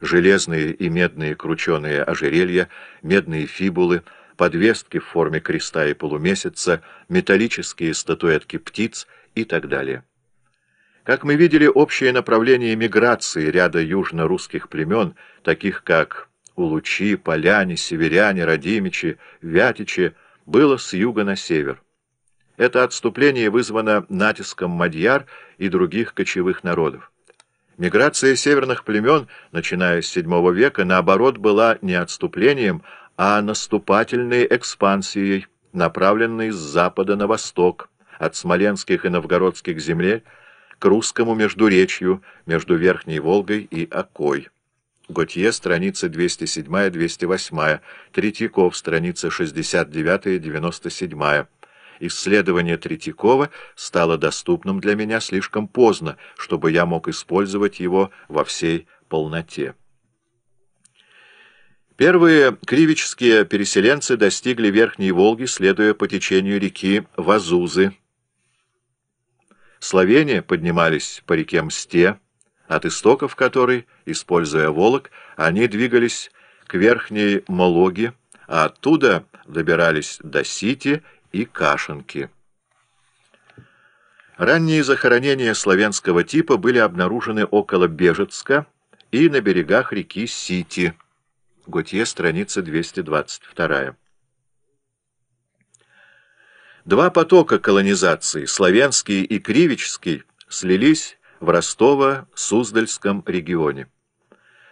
железные и медные крученые ожерелья, медные фибулы, подвески в форме креста и полумесяца, металлические статуэтки птиц и так далее. Как мы видели, общее направление миграции ряда южно-русских племен, таких как Улучи, Поляне, Северяне, Радимичи, Вятичи, было с юга на север. Это отступление вызвано натиском мадьяр и других кочевых народов. Миграция северных племен, начиная с VII века, наоборот, была не отступлением, а наступательной экспансией, направленной с запада на восток, от смоленских и новгородских земель к русскому междуречью между Верхней Волгой и Окой. Готье, страница 207-208, Третьяков, страница 69-97. Исследование Третьякова стало доступным для меня слишком поздно, чтобы я мог использовать его во всей полноте. Первые кривические переселенцы достигли Верхней Волги, следуя по течению реки Вазузы. Словения поднимались по реке Мсте, от истоков которой, используя Волок, они двигались к Верхней Мологе, а оттуда добирались до Сити и Кашинки. Ранние захоронения славянского типа были обнаружены около Бежецка и на берегах реки Сити. Готье, страница 222. Два потока колонизации, славянский и кривический, слились в Ростово-Суздальском регионе.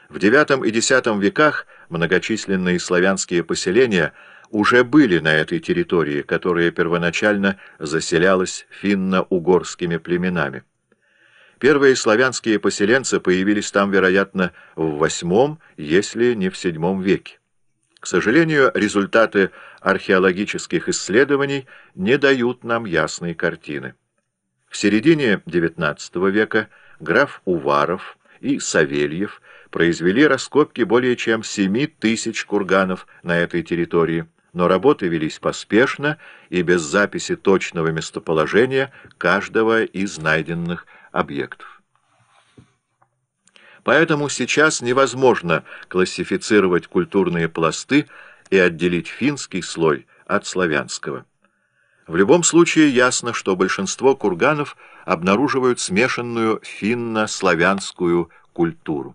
В IX и X веках многочисленные славянские поселения уже были на этой территории, которая первоначально заселялась финно-угорскими племенами. Первые славянские поселенцы появились там, вероятно, в VIII, если не в VII веке. К сожалению, результаты археологических исследований не дают нам ясной картины. В середине XIX века граф Уваров и Савельев произвели раскопки более чем 7 тысяч курганов на этой территории, но работы велись поспешно и без записи точного местоположения каждого из найденных объектов. Поэтому сейчас невозможно классифицировать культурные пласты и отделить финский слой от славянского. В любом случае ясно, что большинство курганов обнаруживают смешанную финно-славянскую культуру.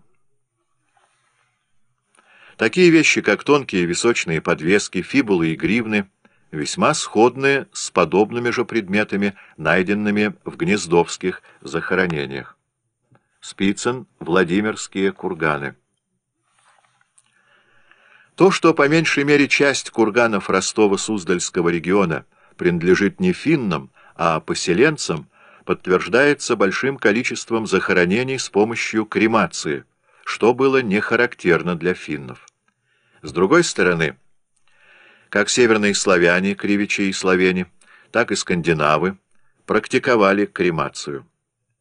Такие вещи, как тонкие височные подвески, фибулы и гривны, весьма сходны с подобными же предметами, найденными в гнездовских захоронениях. Спицын «Владимирские курганы». То, что по меньшей мере часть курганов Ростова-Суздальского региона принадлежит не финнам, а поселенцам, подтверждается большим количеством захоронений с помощью кремации, что было не характерно для финнов. С другой стороны, как северные славяне, кривичи и словени, так и скандинавы практиковали кремацию.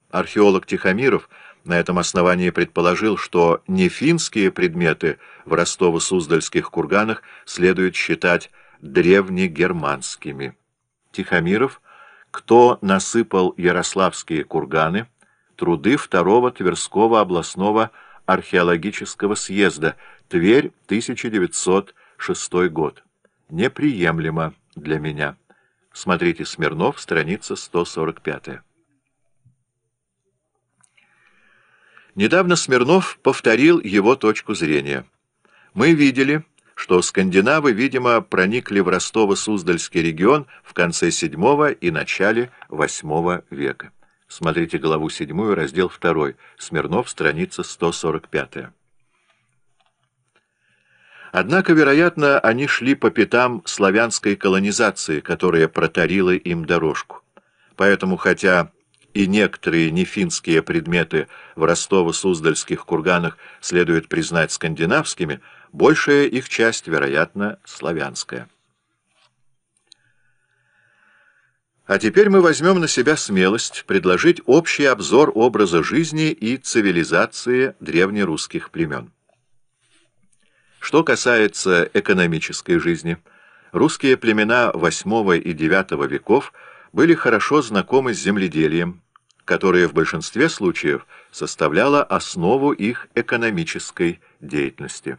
Археолог Тихомиров на этом основании предположил, что не финские предметы в Ростово-Суздальских курганах следует считать древнегерманскими. Тихомиров, кто насыпал ярославские курганы, труды второго Тверского областного археологического съезда, Тверь, 1906 год. Неприемлемо для меня. Смотрите Смирнов, страница 145. Недавно Смирнов повторил его точку зрения. Мы видели, что скандинавы, видимо, проникли в Ростово-Суздальский регион в конце VII и начале VIII века. Смотрите главу 7, раздел 2. Смирнов, страница 145. Однако, вероятно, они шли по пятам славянской колонизации, которая протарила им дорожку. Поэтому, хотя и некоторые нефинские предметы в Ростово-Суздальских курганах следует признать скандинавскими, большая их часть, вероятно, славянская. А теперь мы возьмем на себя смелость предложить общий обзор образа жизни и цивилизации древнерусских племен. Что касается экономической жизни, русские племена VIII и IX веков были хорошо знакомы с земледелием, которая в большинстве случаев составляла основу их экономической деятельности.